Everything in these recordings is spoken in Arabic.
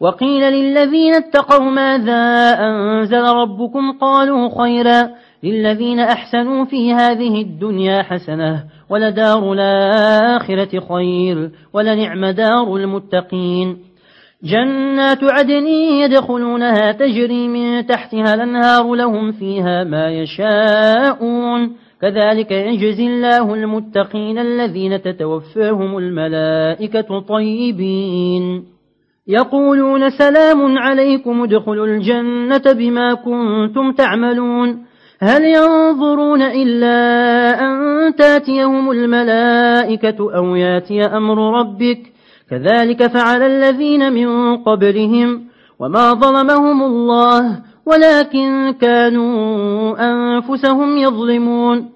وقيل للذين اتقوا ماذا أنزل ربكم قالوا خيرا للذين أحسنوا في هذه الدنيا حسنة ولدار الآخرة خير ولنعم دار المتقين جنات عدن يدخلونها تجري من تحتها الأنهار لهم فيها ما يشاءون كذلك يجزي الله المتقين الذين تتوفاهم الملائكة طيبين يقولون سلام عليكم ادخلوا الجنة بما كنتم تعملون. هل ينظرون إلا أن تأتيهم الملائكة أو يأتي أمر ربك؟ كذلك فعل الذين من قبلهم وما ظلمهم الله ولكن كانوا أنفسهم يظلمون.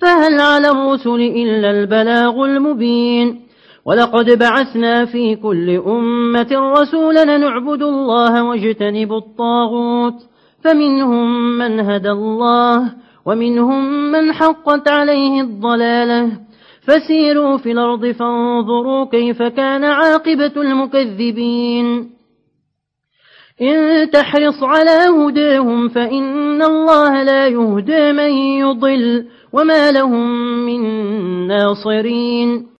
فهل على الرسل إلا البلاغ المبين؟ ولقد بعثنا في كل أمة رسولا نعبد الله واجتنب الطاغوت فمنهم من هدى الله ومنهم من حقت عليه الضلالة. فسيروا في الأرض فانظروا كيف كان عاقبة المكذبين. إن تحرص على هداهم فإن الله لا يهدى من يضل. وما لهم من ناصرين